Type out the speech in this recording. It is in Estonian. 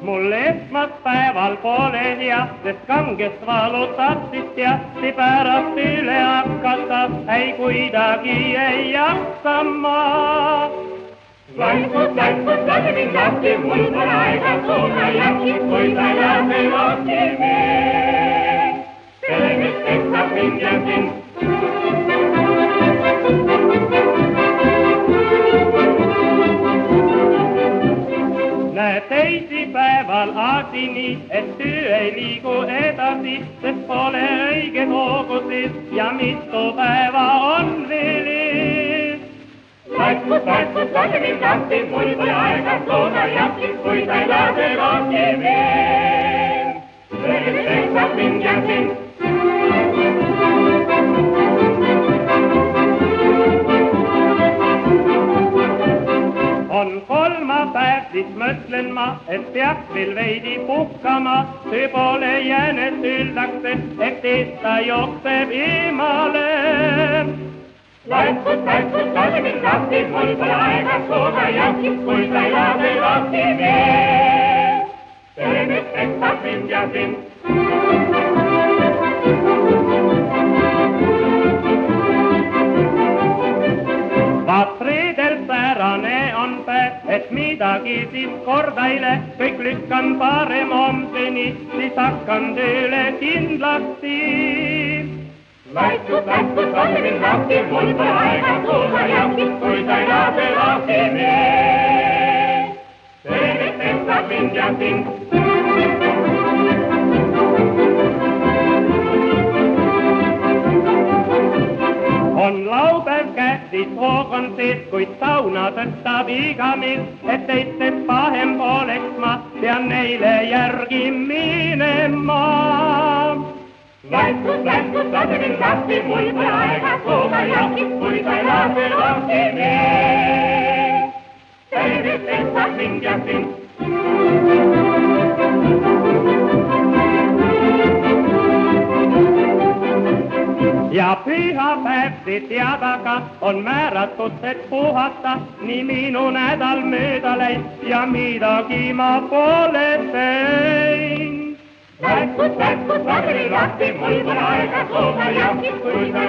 mul esmaspäeval pole hea, sest kangest valutatsid teati pärast üle hakata, ei kuidagi ei jaksa ma. vaikus, vaikus, lase mind lahti, mul pole aega suuna jakki, kui sa lase lahti teisipäeval aadini, et töö ei liigu edasi, sest pole õigeid hoogusid ja mitu päeva on veel ees. vaikus, vaikus, lase mind lahti, mul pole aega siis mõtlen ma, et peaks veel veidi puhkama, see pole jäänud üllaks, et teest ta jookseb eemale. vaikus, vaikus, lase mind lahti, mul pole aega suuna jakki, kui sa ei lase lahti mind. see, mis peksab mind ja sind. Päev, et midagi siis korda ei lähe, kõik lükkan parem homseni, siis hakkan tööle kindlasti. vaikus, vaikus, lase mind lahti, mul pole aega suuna jakki, kui sa ei lase lahti mind. see, mis peksab mind ja sind. Siis hoog on sees, kuid sauna tõstab iga mees, et pahem poleks ma, pean neile järgi minema. vaikus, vaikus, lase mind lahti, pole aega suuna jakki, kui sa ei lase lahti mind. see, mis peksab mind ja sind. Ja pühapäev see teada ka on määratud, et puhata, nii minu nädal mööda läinud ja midagi ma pole teinud. vaikus, lase mind lahti, mul pole aega suuna jakki, kui sa